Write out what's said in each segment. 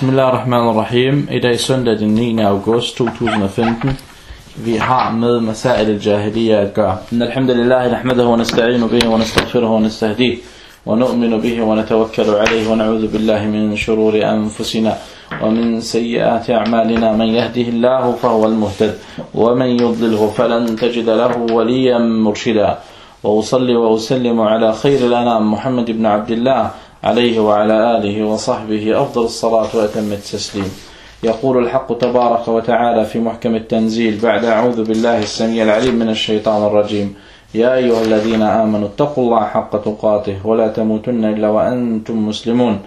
Bismillahirrahmanirrahim. I dag søndag den 9. august 2015. Vi har med Masail al-Jahiliya at gøre. Alhamdulillah, nahmadahu wa nasta'inu bihi wa nastaghfiruhu wa nastahdih. Wa nu'minu bihi wa natawakkalu alayhi wa na'udhu billahi min shururi anfusina wa min sayyiati a'malina. Man yahdihillahu fahuwa al-muhtad wa man yudlilhu falan tajida lahu waliyan murshida. وأصلي وأسلم على خير الأنام محمد بن عبد الله عليه وعلى آله وصحبه أفضل الصلاة وأتم التسليم. يقول الحق تبارك وتعالى في محكم التنزيل بعد أعوذ بالله السميع العليم من الشيطان الرجيم. يا أيها الذين آمنوا اتقوا الله حق تقاته ولا تموتن إلا وأنتم مسلمون.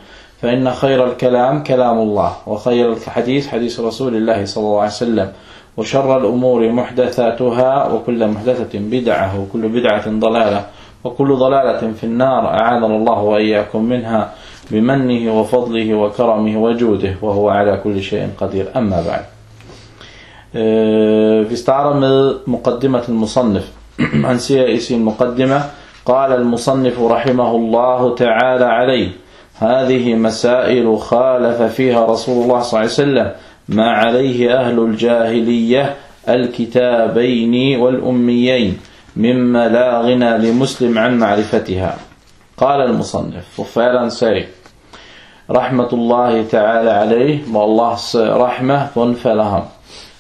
فإن خير الكلام كلام الله وخير الحديث حديث رسول الله صلى الله عليه وسلم. وشر الأمور محدثاتها وكل محدثة بدعة وكل بدعة ضلالة. وكل ضلالة في النار أعاذنا الله وإياكم منها بمنه وفضله وكرمه وجوده وهو على كل شيء قدير. أما بعد. في starter med مقدمة المصنف han siger i sin مقدمة قال المصنف رحمه الله تعالى عليه هذه مسائل خالف فيها رسول الله صلى الله عليه وسلم ما عليه أهل الجاهلية الكتابين والأميين. مما لا غنى لمسلم عن معرفتها. قال المصنف وفعلا سري رحمة الله تعالى عليه والله رحمة فنفلهم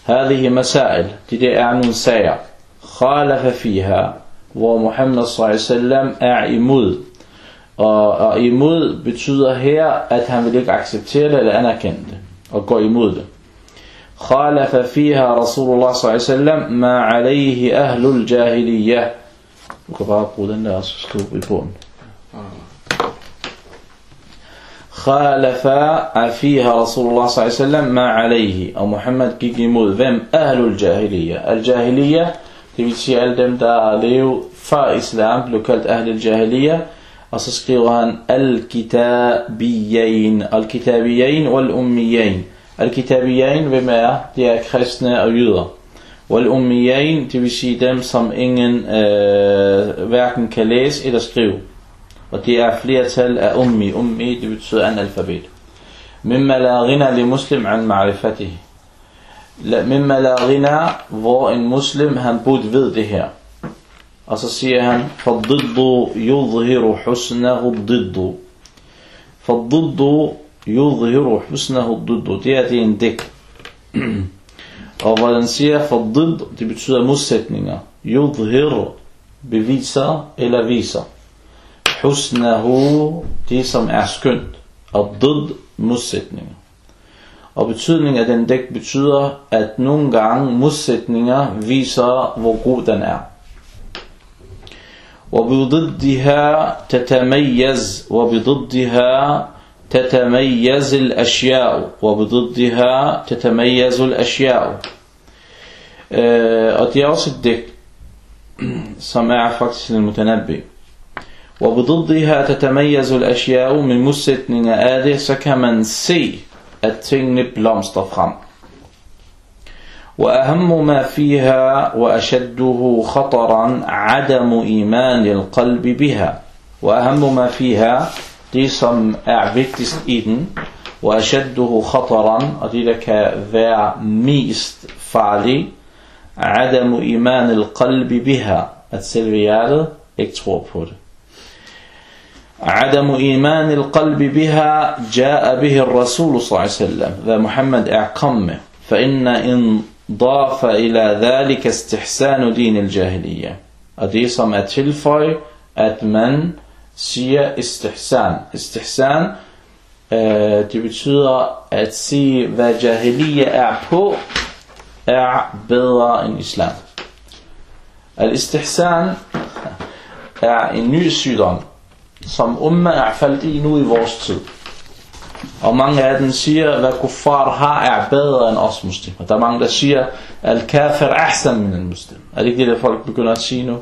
هذه مسائل تدي أعنون سيا خالف فيها ومحمد صلى الله عليه وسلم أعمود Og imod betyder her, at han vil ikke acceptere det eller. خالف فيها رسول الله صلى الله عليه وسلم ما عليه أهل الجاهلية. خالف فيها رسول الله صلى الله عليه وسلم ما عليه. أو محمد كي يمود ذم أهل الجاهلية. الجاهلية تبيتشي ألدم دا ليو فا إسلام لوكالت أهل الجاهلية. أصسقيوهان الكتابيين. الكتابيين والأميين. kitabiyin wal ummiyin al kitabiyin hvem er det er kristne og jøder wal ummiyin det vil sige dem som ingen øh, hverken kan læse eller skrive og det er flertal af ummi. Ummi, det betyder analfabet. Mimma la ghina li muslim an ma'rifatihi. Mimma la ghina, hvor en muslim, han burde ved det her. Og så siger han, فَالضِّدُّ يُظْهِرُ حُسْنَهُ الضِّدُّ فَالضِّدُّ يُظْهِرُ حُسْنَهُ الضِّدُّ Det er det en digt. Og hvor den siger, فَالضِّدُّ, det betyder modsætninger. يُظْهِرُ, beviser eller viser husnahu, det som er skønt, og død modsætninger. Og betydningen af den dæk betyder, at nogle gange modsætninger viser, hvor god den er. وبضدها تتميز وبضدها تتميز الأشياء وبضدها تتميز الأشياء dæk, som er faktisk en mutanabbi. وبضدها تتميز الأشياء من modsætninger af det, så kan man se, at. وأهم ما فيها وأشده خطرا عدم إيمان القلب بها وأهم ما فيها det som er vigtigst i den وأشده خطرا og det der kan være mest farligt عدم إيمان القلب بها. At selve hjertet ikke tror på det عدم إيمان القلب بها جاء به الرسول صلى الله عليه وسلم. ذا محمد أعقم فإن إن ضاف إلى ذلك استحسان دين الجاهلية. أدي som er at siger istihsan. Istihsan, øh, det betyder at sige, hvad jahiliya er på, er bedre end islam. Al-istihsan er en ny sygdom, som umma er faldt i nu i vores tid. Og mange af dem siger, hvad kuffar har er bedre end os muslimer. Der er mange, der siger, al-kafir ahsan min al-muslim. Er det ikke det, der folk begynder at sige nu?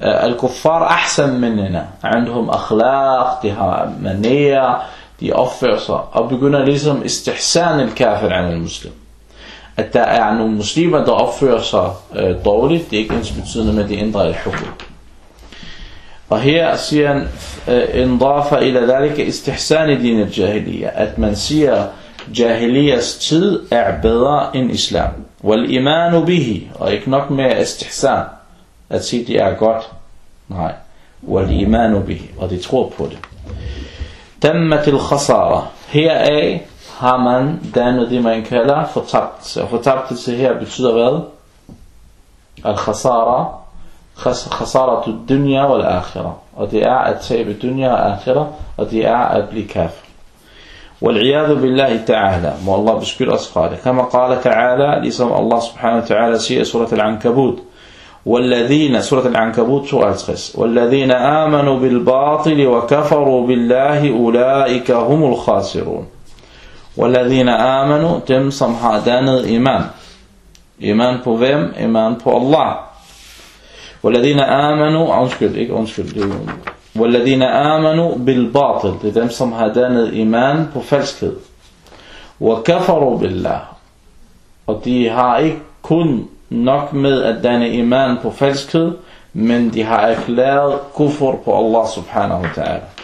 Al-kuffar ahsan minna. Andhum akhlaq, de har manerer, de opfører sig, og begynder ligesom istihsan al-kafir an al-muslim. At der er nogle muslimer, der opfører sig øh, dårligt, det er ikke ens betydende med, at de ændrer al-hukum. Og her siger han, انضاف إلى ذلك استحسان دين الجاهلية at man siger Jahiliyas tid er bedre end islam. Wal imanu bihi, og ikke nok med istihsan, At sige det er godt. Nej. Wal imanu bihi, og de tror på det. Tammat al khasara. Heraf har man dannet det, man kalder fortabtelse. Og fortabtelse her betyder hvad? Al-khasara. Khasara dunya wal akhirah. Og det er at tabe dunya og akhirah, og det er at blive kafir. والعياذ بالله تعالى ما الله بشكر أصفاده كما قال تعالى لسم الله سبحانه وتعالى سيئة سورة العنكبوت والذين سورة العنكبوت سورة خس والذين آمنوا بالباطل وكفروا بالله أولئك هم الخاسرون. والذين آمنوا dem som har dannet iman iman på hvem? iman på والذين آمنوا undskyld det er والذين آمنوا بالباطل det er dem som har وكفروا بالله. og de nok med at danne iman på falskhed men de har erklæret kufur på Allah subhanahu wa ta'ala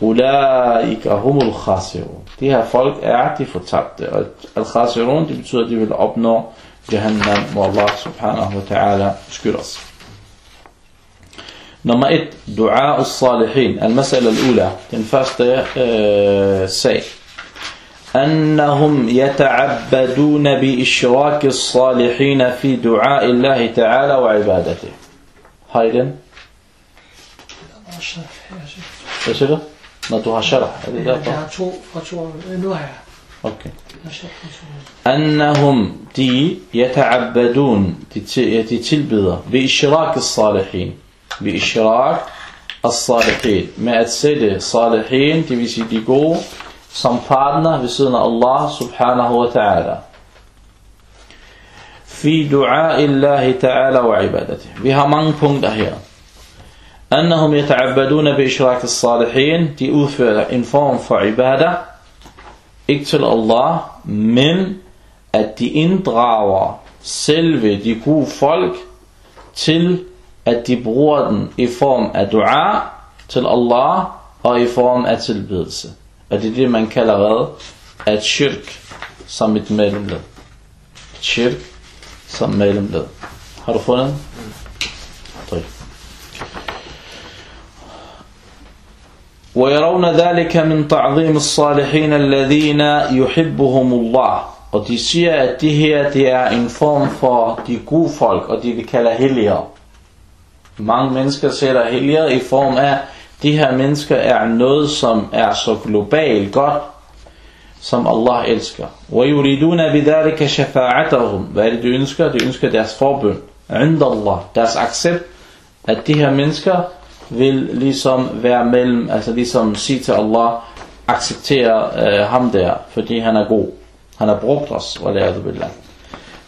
Ulaika humul khasirun. De her folk er de fortabte. Og al-khasirun, det betyder, at de vil opnå Jahannam, hvor Allah subhanahu wa ta'ala skylder os. Nummer 1. Dua al-salihin. Al-masala al-ula. Den første øh, sag. أنهم يتعبدون بإشراك الصالحين في دعاء الله تعالى وعبادته. هايدن إيش هذا؟ شرح. أوكي. أنهم دي يتعبدون يتلبذ بإشراك الصالحين. بإشراك الصالحين. ما أتسده صالحين تبي سيدي جو som partner ved siden af Allah subhanahu wa ta'ala. في دعاء الله تعالى وعبادته. Vi har mange punkter her. أنهم يتعبدون بإشراك الصالحين de udfører en form for ibadah ikke til Allah men at de inddrager selve de gode folk til at de bruger den i form af dua til Allah og i form af tilbedelse og det er det man kalder hvad? at shirk som et mellemled shirk som mellemled har du fundet den? طيب ويرون ذلك من تعظيم الصالحين الذين يحبهم الله og de siger at det her det er en form for de gode folk og de vi kalder helliger mange mennesker sætter helliger i form af de her mennesker er noget som er så globalt godt som Allah elsker ويريدون بذلك شفاعتهم hvad er det de ønsker? de ønsker deres forbøn عند Allah deres accept at de her mennesker vil ligesom være mellem, altså ligesom sige til Allah, acceptere øh, ham der, fordi han er god. Han har brugt os, waliyadu billah.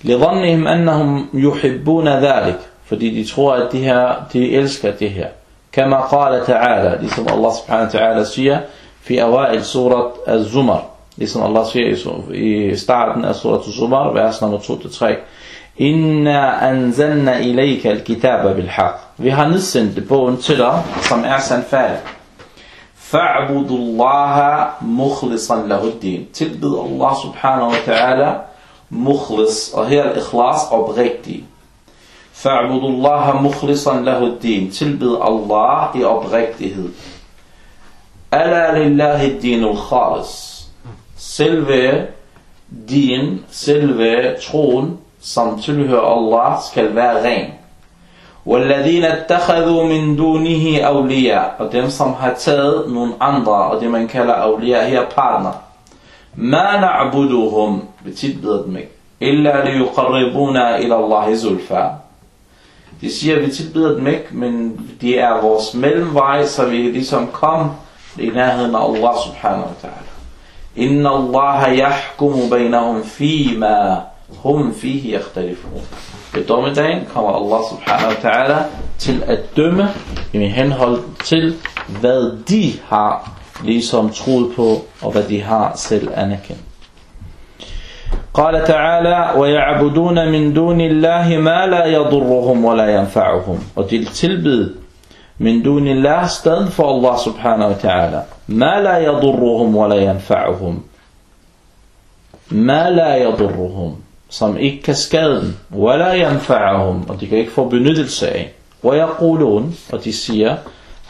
لظنهم أنهم يحبون ذلك fordi de tror at de her de elsker det her كما قال تعالى Allah subhanahu wa ta'ala siger في أوائل سورة الزمر siger i starten af surat الزمر vers nummer 2-3 Inna anzalna ilayka al-kitaba bil haqq. Vi har nedsendt bogen til dig, som er sandfærdig. Fa'budullaha mukhlisan lahu din. Tilbid Allah subhanahu wa ta'ala mukhlis, og her er ikhlas oprigtig. Fa'budullaha mukhlisan lahu din. Tilbid Allah i oprigtighed. Ala lillahi dinul khalis. Selve din, selve troen, som tilhører Allah, skal være ren. وَالَّذِينَ اتَّخَذُوا مِن دُونِهِ أَوْلِيَا Og dem, som har taget nogle andre, og det man kalder awliya, her partner. مَا نَعْبُدُهُمْ Vi tilbeder dem ikke. إِلَّا لِيُقَرِّبُونَ إِلَى اللَّهِ زُلْفَى Det siger, at vi tilbyder dem ikke, men de er vores mellemvej, så vi ligesom kom i nærheden af Allah subhanahu wa ta'ala. Inna Allah yahkumu bainahum fima hum fihi yakhtalifun. Ved dommedagen kommer Allah subhanahu wa ta'ala til at dømme i henhold til, hvad de har ligesom troet på, og hvad de har selv anerkendt. قال تعالى ويعبدون من دون الله ما لا يضرهم ولا ينفعهم og de tilbed من دون الله stedet for Allah subhanahu wa ta'ala ما لا يضرهم ولا ينفعهم ma la yadurruhum, som ikke kan skade dem, wala yanfa'ahum, og de kan ikke få benyttelse af. ويقولون, og de siger,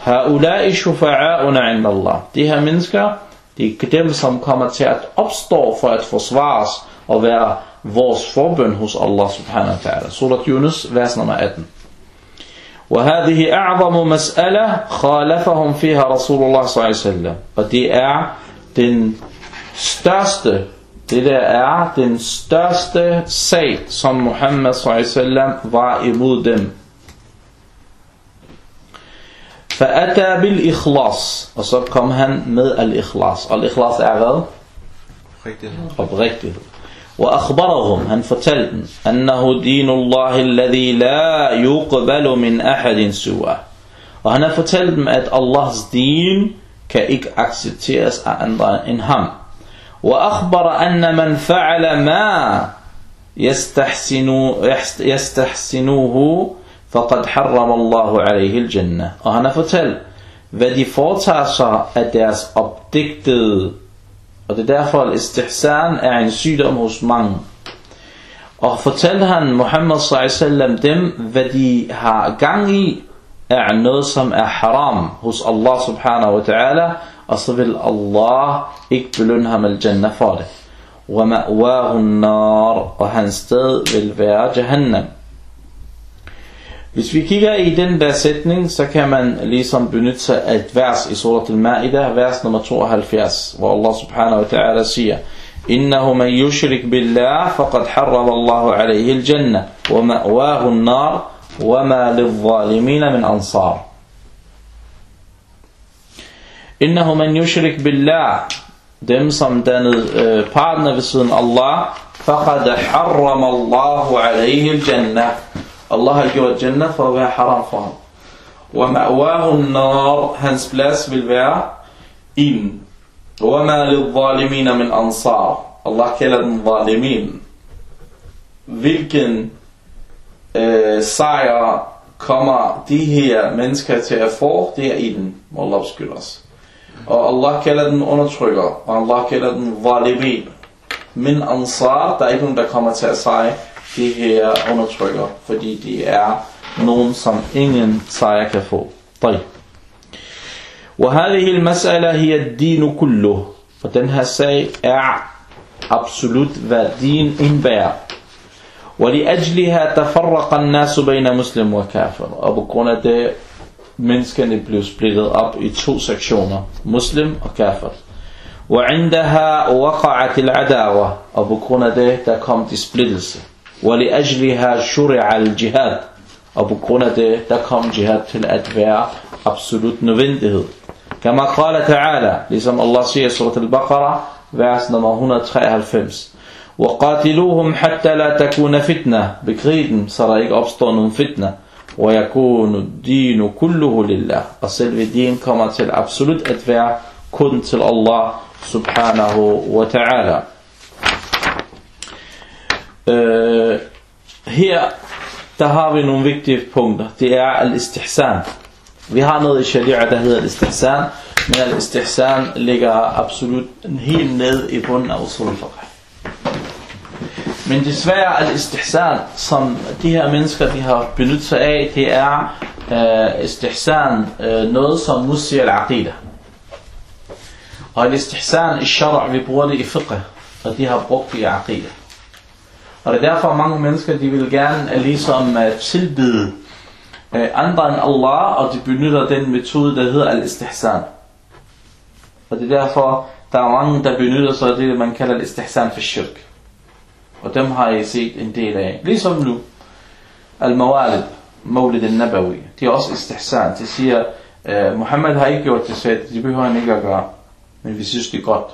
هؤلاء شفعاؤنا عند Allah. De her mennesker, det er dem, som kommer til at opstå for at forsvares og være vores forbøn hos Allah subhanahu wa ta'ala. Surat Yunus, vers nummer 18. وهذه أعظم مسألة خالفهم فيها رسول الله صلى الله عليه وسلم og det er den største det der er den største sag som Muhammad sallallahu alaihi wasallam var imod dem فأتى بالإخلاص og så kom han med al-ikhlas og al-ikhlas er hvad? oprigtighed وأخبرهم هنفتل أنه دين الله الذي لا يقبل من أحد سواه. وهنفتل أن الله دين كإك أكسيتيرس أن هم. وأخبر أن من فعل ما يستحسنو يستحسنوه فقد حرم الله عليه الجنة. وهنفتل hvad de foretager sig af deres opdigtede og det er derfor at istihsan er en sygdom hos mange og fortalte han Muhammad sallallahu dem hvad de har gang i er noget som er haram hos Allah subhanahu wa ta'ala og så vil Allah ikke belønne ham al-jannah for det وَمَأْوَاهُ النَّارِ og hans sted vil være Jahannam Hvis vi kigger i den der sætning, så kan man ligesom benytte sig af et vers i surat al-Ma'idah, vers nummer 72, hvor Allah subhanahu wa ta'ala siger, إنه من يشرك بالله فقد حرم الله عليه الجنة ومأواه النار وما للظالمين من أنصار إنه من يشرك بالله dem som dannede øh, partner ved siden Allah فقد حرم الله عليه الجنة Allah har gjort Jannah for at være haram for ham. وَمَأْوَاهُ النَّارِ Hans plads vil være ilden. وَمَا لِلظَّالِمِينَ مِنْ أَنصار Allah kalder den zalimin. Hvilken øh, sejr kommer de her mennesker til at få, det er ilden, må Allah beskytte os. Og Allah kalder den undertrykker, og Allah kalder den zalimin. Min ansar, der er ikke nogen, der kommer til at sejre de her undertrykker, fordi de er nogen, som ingen sejr kan få. طيب. وهذه المسألة هي الدين كله og den her sag er absolut hvad din indbærer ولأجلها تفرق الناس بين مسلم وكافر og på grund af det menneskene blev splittet op i to sektioner muslim og kafir وعندها وقعت العداوة og på grund af det der kom de splittelse ولأجلها شرع الجهاد. أبو كونة جهاد في الأدباء absolut nødvendighed. كما قال تعالى لسم الله سيئة سورة البقرة vers nummer 193 وقاتلوهم حتى لا تكون فتنة. بكريدن صار ايك فتنة. ويكون الدين كله لله. السلف الدين كما تل absolut ادفع كن الله سبحانه وتعالى. Øh, her, der har vi nogle vigtige punkter. Det er al-istihsan. Vi har noget i sharia, der hedder al-istihsan, men al-istihsan ligger absolut helt ned i bunden af usul fiqh. Men desværre al-istihsan, som de her mennesker de har benyttet sig af, det er øh, istihsan, øh, noget som musi al-aqida. Og al-istihsan i shara' vi bruger det i fiqh, og de har brugt det i aqida. Og det er derfor mange mennesker, de vil gerne ligesom øh, tilbyde øh, andre end Allah, og de benytter den metode, der hedder al-istihsan. Og det er derfor, der er mange, der benytter sig af det, man kalder al-istihsan for shirk. Og dem har I set en del af. Ligesom nu, al-mawalid, Mawlid al-Nabawi, de er også istihsan. De siger, uh, Muhammad har ikke gjort det, så det behøver han ikke at gøre. Men vi synes, det er godt.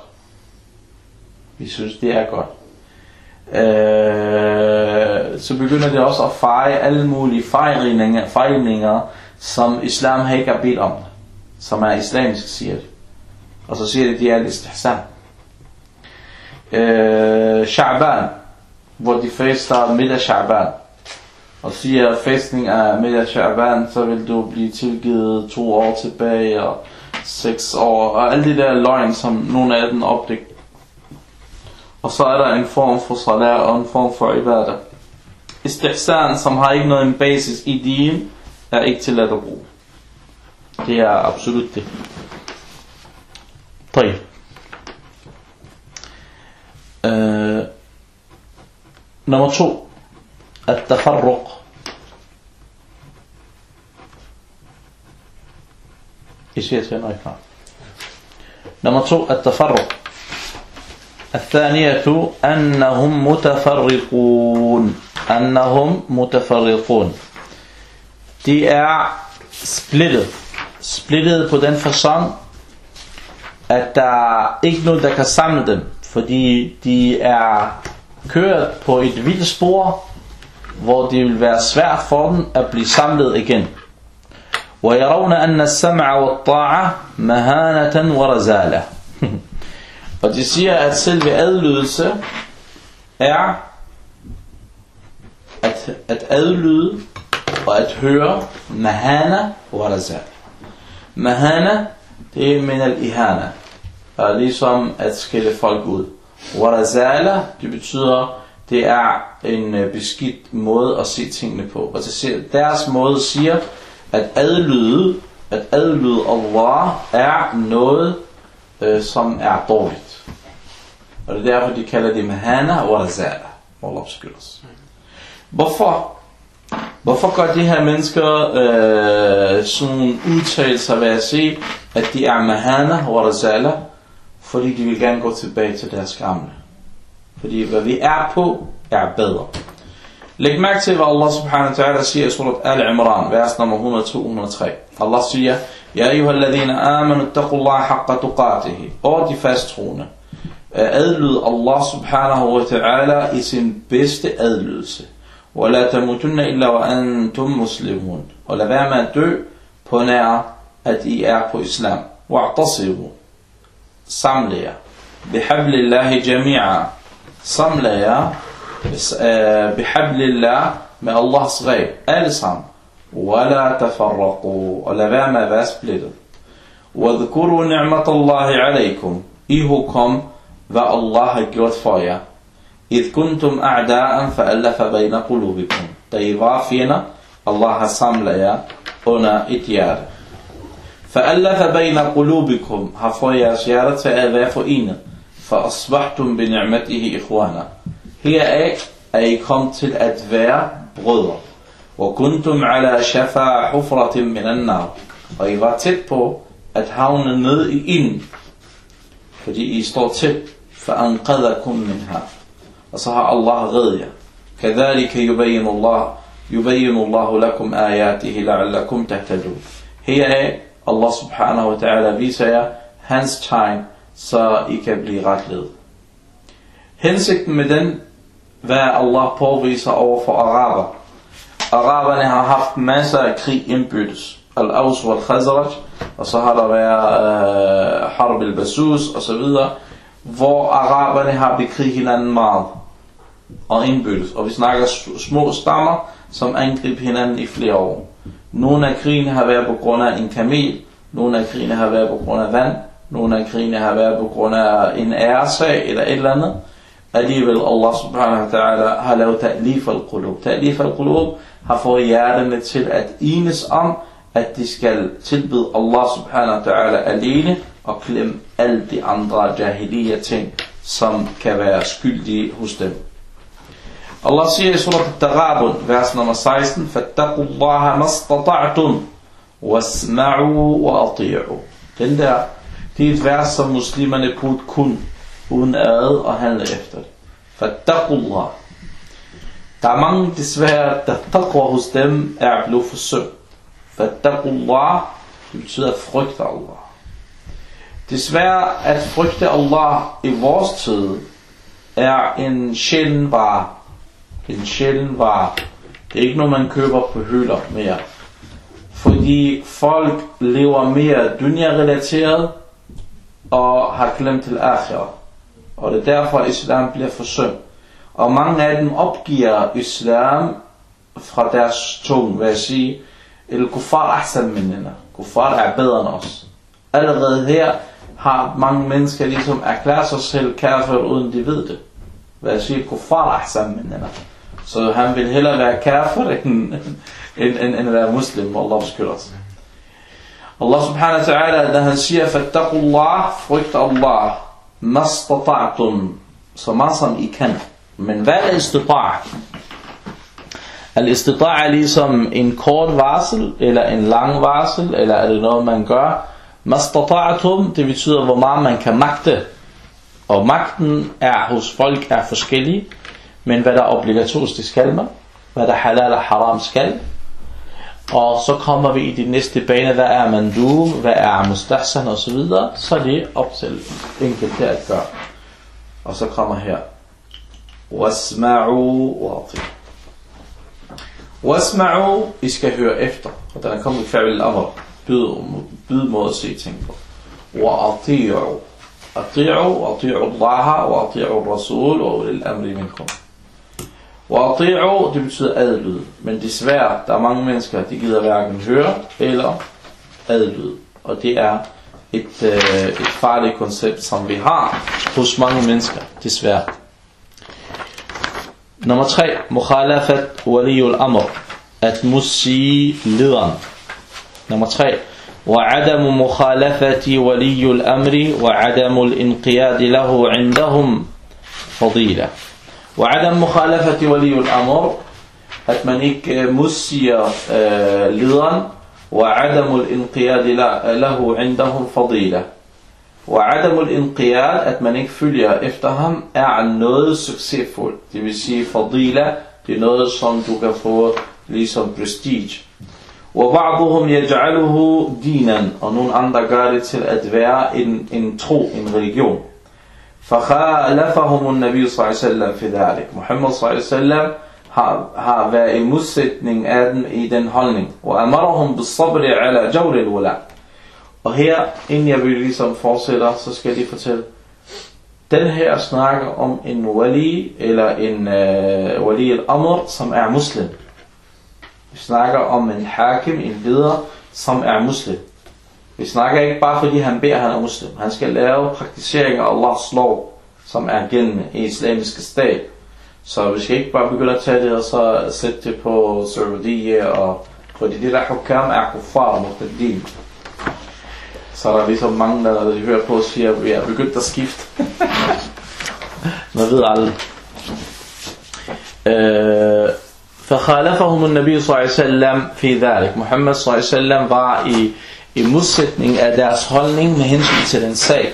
Vi synes, det er godt øh, så begynder det også at fejre alle mulige fejringer, fejringer som islam har ikke har bedt om, som er islamisk, siger det. Og så siger det, de er al-istihsan. Øh, Sha'ban, hvor de fester midt af Sha'ban, og siger, at festning er midt af Sha'ban, så vil du blive tilgivet to år tilbage, og seks år, og alle de der løgn, som nogle af dem opdægter og så er der en form for salat og en form for ibadah. Istihsan, som har ikke noget en basis i din, er ikke tilladt at bruge. Det er absolut det. 3. Øh, nummer 2. At-tafarruq. I siger til mig klar. Nummer 2. At-tafarruq. الثانية أنهم متفرقون أنهم متفرقون De er splittet. Splittet på den fasong, at der er ikke noget, der kan samle dem. Fordi de er kørt på et vildt spor, hvor det vil være svært for dem at blive samlet igen. ويرون أن السمع والطاعة مهانة ورزالة Og de siger, at selve adlydelse er at, at adlyde og at høre mahana og. Mahana, det er min al-ihana. Og ligesom at skille folk ud. Warazala, det betyder, det er en øh, beskidt måde at se tingene på. Og det siger, deres måde siger, at adlyde, at adlyde Allah er noget, øh, som er dårligt. Og det er derfor, de kalder dem hana og razala. Allah beskytter os. Hvorfor? Hvorfor gør de her mennesker øh, sådan nogle udtalelser ved at sige, at de er mahana og razala? Fordi de vil gerne gå tilbage til deres gamle. Fordi hvad vi er på, er bedre. Læg mærke til, hvad Allah subhanahu wa ta'ala siger i surat Al-Imran, vers nummer 102-103. Allah siger, Ja ayyuhalladhina amanu taqullaha haqqa tuqatihi. Og de fasttroende. Adlyd Allah subhanahu wa ta'ala i sin bedste adlydelse. ولا تموتن إلا وأنتم مسلمون og lad være med at dø på nær at I er på islam واعتصموا samle jer الله جميعا samle jer الله med Allahs ræb alle sammen ولا تفرقوا og lad være med at være splittet واذكروا نعمة الله عليكم I hukom hvad Allah gjort إذ كنتم أعداء فألف بين قلوبكم Allah har samlet jer under et hjerte. فألف بين قلوبكم har jeres hjerte til at være forenet. فأصبحتم بنعمته إخوانا. Heraf er I kommet til at være brødre. وكنتم على شفا حفرة من النار. Og I var tæt på at havne ned i ilden. Fordi I står tæt. فأنقذكم منها. Og så har Allah reddet jer. كذلك يبين الله يبين الله لكم آياته لعلكم تهتدون. Heraf Allah subhanahu wa ta'ala viser jer hans tegn, så I kan blive retledet. Hensigten med den, hvad Allah påviser over for araber. Araberne har haft masser af krig indbyttes. Al-Aus og Al-Khazraj, og så har der været øh, Harb al-Basus osv., så hvor araberne har bekriget hinanden meget og indbyttes. Og vi snakker små stammer, som angreb hinanden i flere år. Nogle af krigene har været på grund af en kamel, nogle af krigene har været på grund af vand, nogle af krigene har været på grund af en æresag eller et eller andet. Alligevel Allah subhanahu wa ta'ala har lavet ta'lif al-qulub. Ta'lif al-qulub har fået hjertene til at enes om, at de skal tilbede Allah subhanahu wa ta'ala alene og klemme alle de andre jahiliya ting, som kan være skyldige hos dem. Allah siger i surat al-Taghabun, vers nummer 16, فَاتَّقُوا اللَّهَ مَسْتَطَعْتُمْ وَاسْمَعُوا وَأَطِيعُوا Den der, det er et vers, som muslimerne burde kun, uden ad og handle efter det. فَاتَّقُوا اللَّهَ Der er mange desværre, der taqwa hos dem er blevet forsøgt. Fattakullah, det betyder at frygte Allah. Desværre at frygte Allah i vores tid er en sjælden vare. En sjælden vare. Det er ikke noget, man køber på hylder mere. Fordi folk lever mere dunja-relateret og har glemt til akhira. Og det er derfor, at islam bliver forsømt. Og mange af dem opgiver islam fra deres tung, vil jeg sige, El kuffar ahsan minnena. Kuffar er bedre end os. Allerede her har mange mennesker ligesom erklæret sig selv kafir, uden de ved det. Hvad siger kuffar ahsan minnena. Så han vil hellere være kafir end, end, end, end at være muslim. Allah beskytter os. Allah subhanahu wa ta'ala, da han siger, fattaqullah, frygt Allah, mastata'tum, så meget som I kan. Men hvad er istita'a? Al-istita'a er ligesom en kort varsel, eller en lang varsel, eller er det noget, man gør? Mastata'atum, det betyder, hvor meget man kan magte. Og magten er hos folk er forskellig, men hvad der er obligatorisk, det skal man. Hvad der halal og haram skal. Og så kommer vi i de næste bane, hvad er mandu, hvad er mustahsan og så videre. Så er det op til enkelt at gøre. Og så kommer her. Wasma'u wati. Wasma'u, I skal høre efter. Og der er kommet færdig amr. Byd, byd måde at se ting på. Wa ati'u. Ati'u, ati'u Allah, wa ati'u Rasul, og ulil amri minkum. Wa ati'u, det betyder adlyd. Men desværre, der er mange mennesker, de gider hverken høre eller adlyd. Og det er et, øh, et farligt koncept, som vi har hos mange mennesker, desværre. Nummer 3. Mukhalafat waliyul amr. At musi lederen. Nummer 3. وعدم مخالفة ولي الأمر وعدم الانقياد له عندهم فضيلة وعدم مخالفة ولي الأمر at man ikke وعدم الانقياد له عندهم فضيلة وعدم الانقياد at man ikke følger efter ham er noget succesfuldt det vil sige fadila det er noget som du kan få ligesom prestige وبعضهم يجعله دينا og nogle andre gør det til at være en, en tro, en religion فخالفهم النبي صلى الله عليه وسلم في ذلك محمد صلى الله عليه وسلم har, har været en modsætning af dem i den holdning. Og amarahum bisabri ala jawri al og her, inden jeg vil ligesom fortsætter, så skal jeg lige fortælle. Den her snakker om en wali, eller en øh, wali al-amr, som er muslim. Vi snakker om en hakim, en leder, som er muslim. Vi snakker ikke bare fordi han beder, han er muslim. Han skal lave praktisering af Allahs lov, som er gennem i islamiske stat. Så vi skal ikke bare begynde at tage det og så sætte det på Saudi og fordi det der hukam er kuffar og muhtadin. Så er der ligesom mange, der, de hører på og siger, at vi er begyndt at skifte. Man ved aldrig. فخالفهم النبي صلى الله عليه وسلم في ذلك محمد صلى الله عليه وسلم var i, i modsætning af deres holdning med hensyn til den sag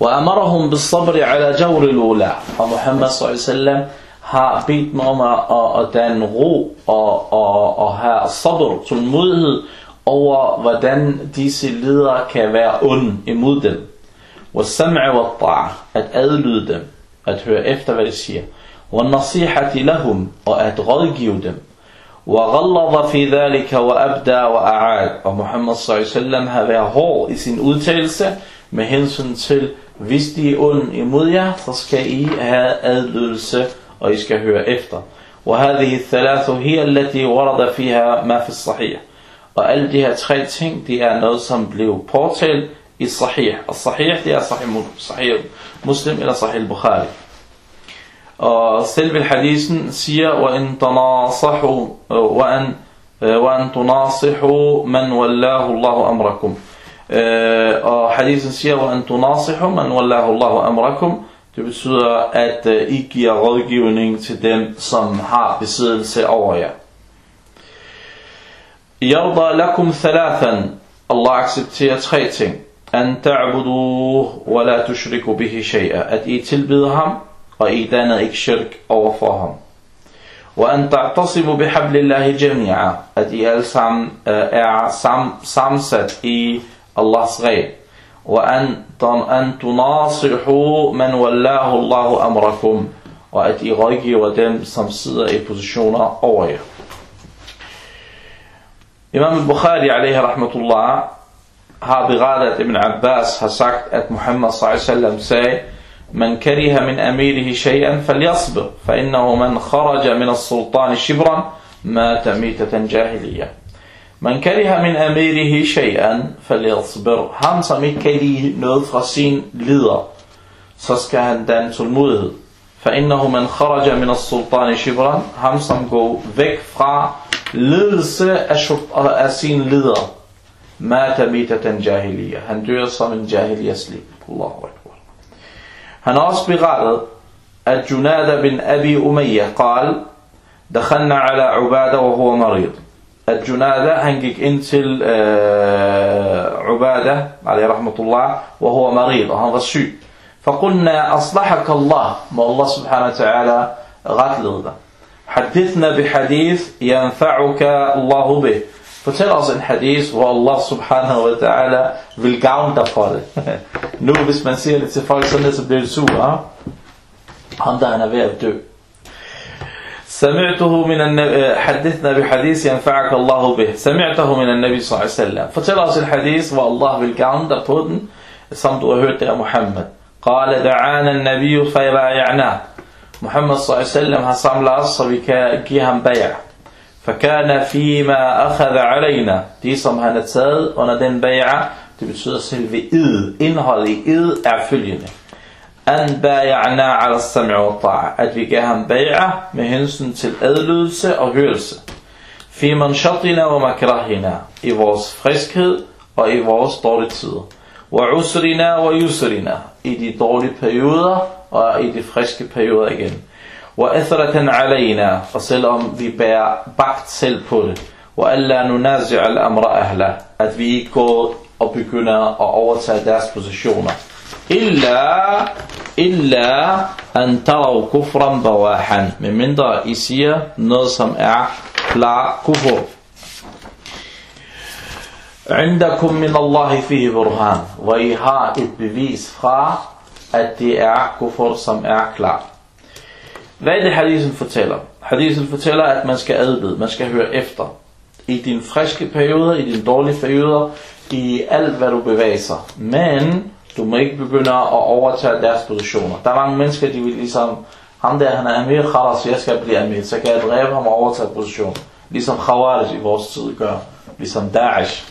وأمرهم بالصبر على جور الأولى og Muhammad صلى الله عليه وسلم har bedt dem om at, at, at danne ro og, og, og have sabr, tålmodighed over hvordan disse ledere kan være onde imod dem والسمع والطاعة at adlyde dem at høre efter hvad de siger والنصيحة لهم og at rådgive dem وغلظ في ذلك وأبدى وأعاد og Muhammad صلى الله عليه وسلم har været hård i sin udtalelse med hensyn til hvis de er ond imod jer så skal I have adlydelse og I skal høre efter وهذه الثلاث هي التي ورد فيها ما في الصحيح og alle de her tre ting det er noget som blev påtalt i Sahih og Sahih det er Sahih, sahih Muslim eller Sahih Bukhari og selve hadisen siger وَإِن تَنَاصَحُوا وَأَن, وَأَن تُنَاصِحُوا مَنْ وَاللَّهُ اللَّهُ أَمْرَكُمْ og hadisen siger وَأَن تُنَاصِحُوا مَنْ وَاللَّهُ اللَّهُ أَمْرَكُمْ det betyder at I giver rådgivning til dem som har besiddelse over jer يرضى لكم ثلاثا. الله accepterer tre ting أن تعبدوه ولا تشركوا به شيئا. At I وإيدانا ham og I وأن تعتصموا بحبل الله جميعا. At السام alle sammen er samsat i وأن أن تناصحوا من ولاه الله أمركم. وأتي إغاقي ودم سمسيدة إبوزيشونة أوية Imam al-Bukhari alaihi rahmatullah har berettet, Ibn Abbas har sagt, at Muhammad sallallahu sagde, من كره من أميره شيئا فليصبر فإنه من خرج من السلطان شبرا مات ميتة جاهلية من كره من أميره شيئا فليصبر Han som ikke kan lide noget fra sin leder, så skal han danne tålmodighed. فإنه من خرج من السلطان شبرا ham som går væk fra ledelse af, af sin leder mata mitatan jahiliya han dør som en jahiliyas liv Allahu Akbar han har også berettet at Junada bin Abi Umayyah قال دخلنا على عبادة وهو مريض Junada han gik ind til øh, Ubada عليه رحمة الله وهو مريض og han var syg فقلنا أصلحك الله ما الله سبحانه وتعالى غاتل ده حدثنا بحديث ينفعك الله به. Fortæl os en hadith, سبحانه Allah subhanahu wa ta'ala vil gavne dig for det. nu hvis man siger det til folk سمعته من النبي آه، حدثنا بحديث ينفعك الله به. سمعته من النبي صلى الله عليه وسلم. فتلا الحديث والله بالكعن دفودن صمت يا محمد قال دعانا النبي فبايعناه Muhammad sallam har samlet os, så vi kan give ham bajer. Fakana fima akhada alayna. De som han har taget under den bajer, det betyder selve id. Indholdet i id er følgende. An bay'na ala sam'i wa ta'a. At vi gav ham bay'a med hensyn til adlydelse og hørelse. Fi manshatina wa makrahina. I vores friskhed og i vores dårlige tider. Wa usrina wa yusrina. I de dårlige perioder og i de friske perioder igen. وأثرة علينا og selvom vi bærer bagt selv på det وألا ننازع الأمر أهله at vi ikke går og begynder at overtage deres positioner إلا إلا أن تروا كفرا بواحا med mindre I siger noget som er klar kufur عندكم من الله فيه برهان har et bevis fra at det er kufur som er klar Hvad er det, hadisen fortæller? Hadisen fortæller, at man skal adlyde, man skal høre efter. I din friske perioder, i din dårlige perioder, i alt, hvad du bevæger sig. Men du må ikke begynde at overtage deres positioner. Der er mange mennesker, de vil ligesom, ham der, han er Amir Khalas, jeg skal blive Amir, så kan jeg dræbe ham og overtage positionen. Ligesom Khawarij i vores tid gør. Ligesom Daesh.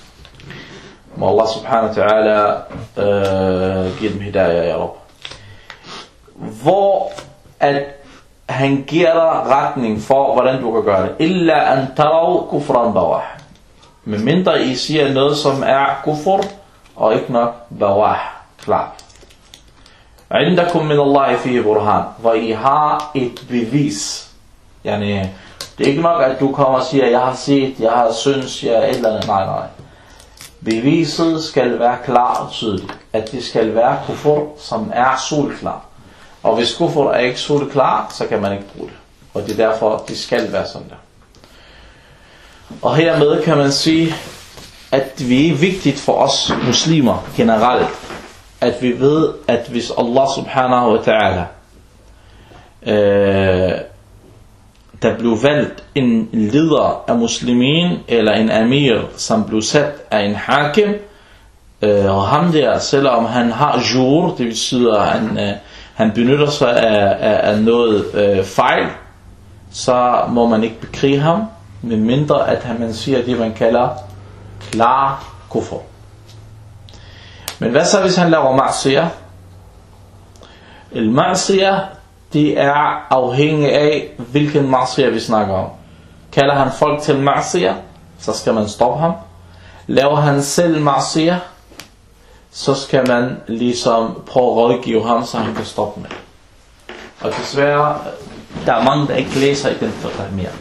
Må Allah subhanahu wa ta'ala øh, give dem hidayah, ya Rab Hvor at han giver dig retning for, hvordan du kan gøre det. Illa an taraw kufran bawah. Men mindre I siger noget, som er kufur, og ikke nok bawah. Klart. عندكم من الله فيه برهان hvor I har et bevis yani, det er ikke nok at du kommer og siger jeg har set, jeg har synes, jeg er et eller andet, nej nej beviset skal være klart og tydeligt at det skal være kufur som er solklar og hvis kufur er ikke så klar, så kan man ikke bruge det. Og det er derfor, det skal være sådan der. Og hermed kan man sige, at det er vigtigt for os muslimer generelt, at vi ved, at hvis Allah subhanahu wa ta'ala øh, der blev valgt en leder af muslimin, eller en amir, som blev sat af en hakim, øh, og ham der, selvom han har jur, det betyder, at han, øh, han benytter sig af, af, af noget øh, fejl, så må man ikke bekrige ham, med mindre at han man siger det, man kalder klar kuffer. Men hvad så, hvis han laver ma'siyah? El-ma'siyah, det er afhængig af, hvilken ma'siyah vi snakker om. Kalder han folk til ma'siyah, så skal man stoppe ham. Laver han selv ma'siyah, så skal man ligesom prøve at rådgive ham, så han kan stoppe med det. Og desværre, der er mange, der ikke læser i den fiqh mere,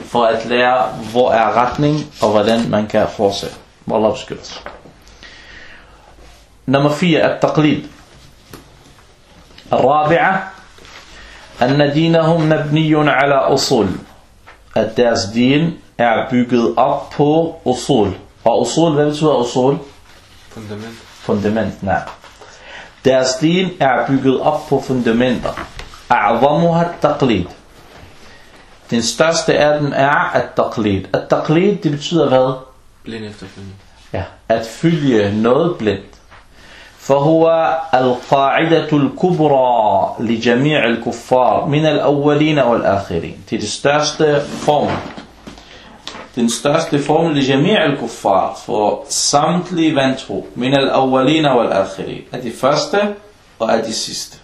for at lære, hvor er retning, og hvordan man kan fortsætte. Må Allah beskytte os. Nummer 4 er taqlid. الرابعة أن دينهم مبني على أصول at deres din er bygget op på usul. Og usul, hvad betyder usul? Fundament. fundament, nej. Deres din er bygget op på fundamenter. A'zamuha taqlid. Den største af dem er at-taqlid. At-taqlid, det betyder hvad? Blind efterfølgende. Ja, at følge noget blindt. فهو القاعدة الكبرى لجميع الكفار من الأولين والآخرين. Det er det største formel. Den største formel لجميع الكفار for samtlige vantro من الأولين والآخرين. Af de første og af de sidste.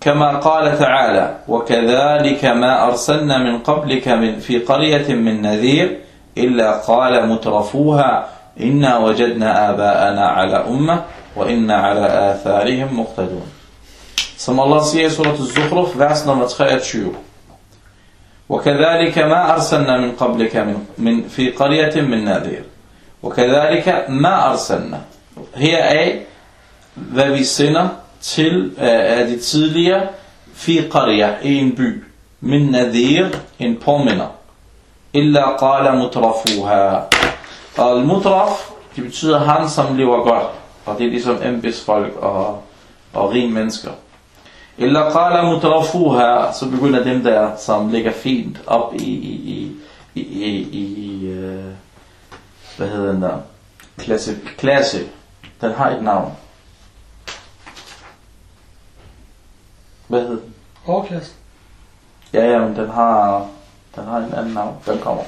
كما قال تعالى وكذلك ما أرسلنا من قبلك من في قرية من نذير إلا قال مترفوها إنا وجدنا آباءنا على أمة وإنا على آثارهم مقتدون Som Allah siger i surat al-Zukhruf, vers nummer 23. وكذلك ما أرسلنا من قبلك من, من في قرية من نذير وكذلك ما أرسلنا Her er, hvad vi sender til øh, af de tidligere fi qarya i en by min nadir en påminder illa qala mutrafuha og al-mutraf det betyder han som lever godt og det er ligesom embedsfolk og, og rige mennesker illa qala mutrafuha så begynder dem der som ligger fint op i i i i, i, i øh, hvad hedder den der klasse klasse den har et navn Hvad hed den? Overklassen. Ja, ja, men den har, den har en anden navn. Den kommer.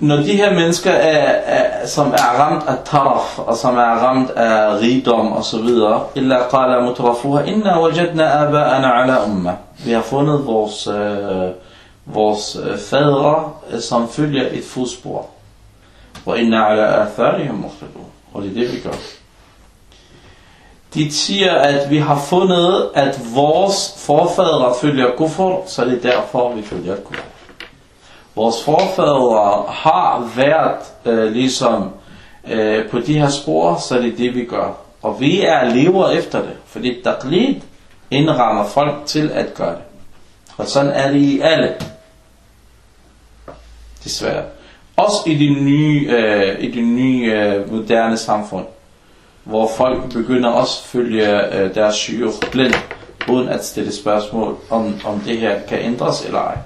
Når de her mennesker, er, er, som er ramt af taraf, og som er ramt af rigdom og så videre, illa qala mutrafuha, inna wajadna aba'ana ala umma. Vi har fundet vores, øh, vores øh, fædre, øh, som følger et fodspor. Og inna ala atharihim muqtadun. Og det er det, vi gør. De siger, at vi har fundet, at vores forfædre følger kufur, så det er derfor, vi følger kufur. Vores forfædre har været øh, ligesom øh, på de her spor, så det er det, vi gør. Og vi er lever efter det, fordi taqlid indrammer folk til at gøre det. Og sådan er det i alle. Desværre. Også i det nye, øh, i det nye øh, moderne samfund hvor folk begynder også at følge øh, deres syge blind, uden at stille spørgsmål, om, om det her kan ændres eller ej.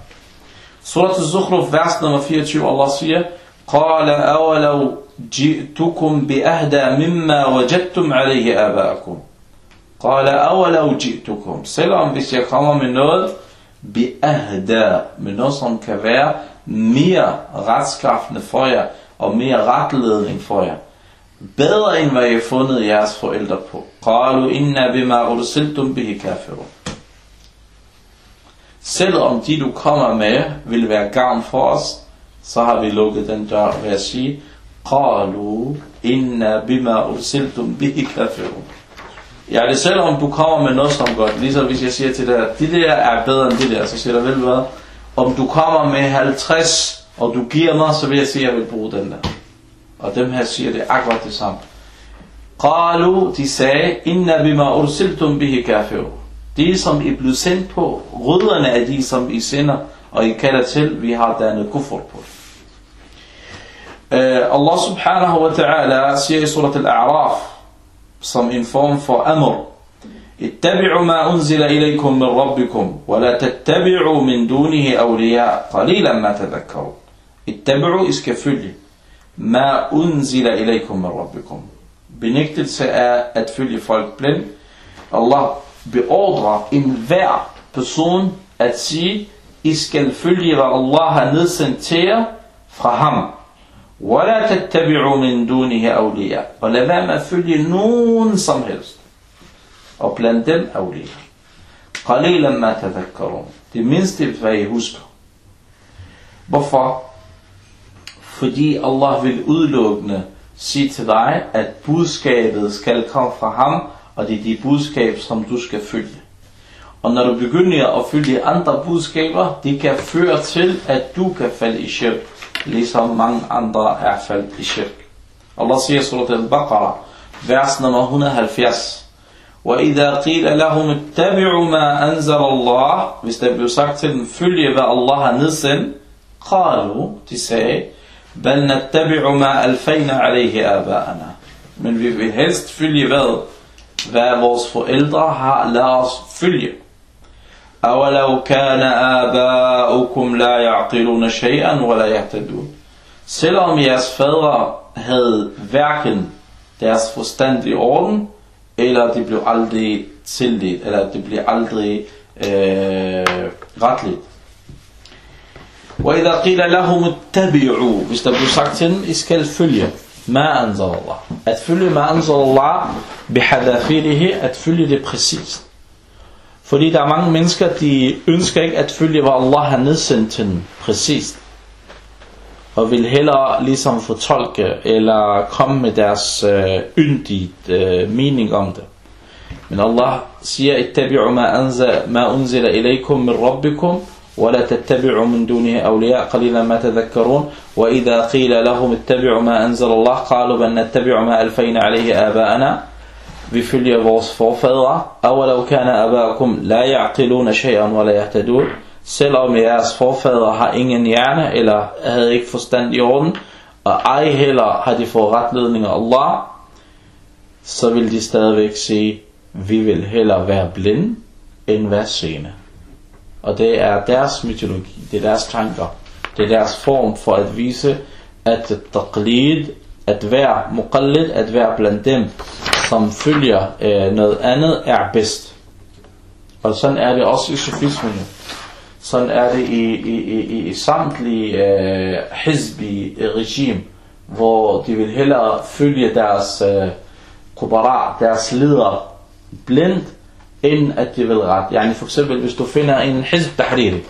Surat al-Zukhruf, vers nummer 24, Allah siger, قال أولو جئتكم بأهدى مما وجدتم عليه آباءكم قال أولو جئتكم selvom hvis jeg kommer med noget بأهدى med noget som kan være mere retskaftende for jer og mere retledning for jer bedre end hvad I har fundet jeres forældre på. Qalu inna bima ursiltum bihi kafirun. Selvom de du kommer med vil være gavn for os, så har vi lukket den dør ved at sige, Qalu inna bima ursiltum bihi kafirun. Ja, det selvom du kommer med noget som godt, ligesom hvis jeg siger til dig, det der er bedre end det der, så siger der vel hvad? Om du kommer med 50, og du giver mig, så vil jeg sige, at jeg vil bruge den der. Og dem her siger det akkurat det samme. Qalu, de sagde, inna bima ursiltum bihi kafirun. De som I blev sendt på, rødderne af de som I sender, og I kalder til, vi har dannet kufur på. Uh, Allah subhanahu wa ta'ala siger i surat al-A'raf, som en form for amr, اتبعوا ما أنزل إليكم من ربكم ولا تتبعوا من دونه أولياء قليلا ما تذكروا اتبعوا إسكفلي ma unzila ilaykum min rabbikum. Benægtelse er at følge folk blind. Allah beordrer enhver person at sige, I skal følge, hvad Allah har nedsendt til jer fra ham. وَلَا تَتَّبِعُوا مِن دُونِهِ أَوْلِيَا Og lad være med at følge nogen som helst. Og blandt dem awliya. قَلِيلًا مَا تَذَكَّرُونَ Det mindste, hvad I husker. Hvorfor? fordi Allah vil udelukkende sige til dig, at budskabet skal komme fra ham, og det er de budskab, som du skal følge. Og når du begynder at følge andre budskaber, det kan føre til, at du kan falde i shirk, ligesom mange andre er faldt i shirk. Allah siger surat al-Baqarah, vers nummer 170. وَإِذَا قِيلَ لَهُمْ اتَّبِعُوا مَا أَنزَلَ اللَّهِ Hvis der blev sagt til dem, følge hvad Allah har nedsendt, قالوا, de sagde, بل نتبع ما ألفينا عليه آباءنا men vi vil helst følge hvad? Hvad vores forældre har ladet os følge. أولو كان آباؤكم لا يعقلون شيئا ولا يهتدون Selvom jeres fædre havde hverken deres forstand i orden, eller det blev aldrig tildelt, eller det blev aldrig øh, retligt. وإذا قيل لهم اتبعوا hvis der blev sagt til dem I skal følge Ma anzalallah. At følge ma anzalallah bihadafilihi, at følge det præcist. Fordi der er mange mennesker, de ønsker ikke at følge, hvad Allah har nedsendt til dem præcist. Og vil hellere ligesom fortolke eller komme med deres øh, yndige øh, mening om det. Men Allah siger, ittabi'u ma, anza, ma unzila ilaykum min rabbikum, ولا تتبعوا من دونه أولياء قليلا ما تذكرون وإذا قيل لهم اتبعوا ما أنزل الله قالوا بل نتبع ما ألفين عليه آباءنا vi følger vores forfædre, أولو كان آباءكم لا يعقلون شيئا ولا يهتدون selvom jeres forfædre har ingen hjerne eller havde ikke forstand i orden, og ej heller har de fået retledning af Allah, så vil de stadigvæk sige, vi vil hellere være blinde, end være seende. Og det er deres mytologi, det er deres tanker, det er deres form for at vise, at taqlid, at være muqallid, at være blandt dem, som følger øh, noget andet, er bedst. Og sådan er det også i sufismen. Sådan er det i, i, i, i samtlige øh, hizbi øh, regime, hvor de vil hellere følge deres øh, kubara, deres ledere blindt, end at de vil ret. Yani for eksempel, hvis du finder en hizb tahriri,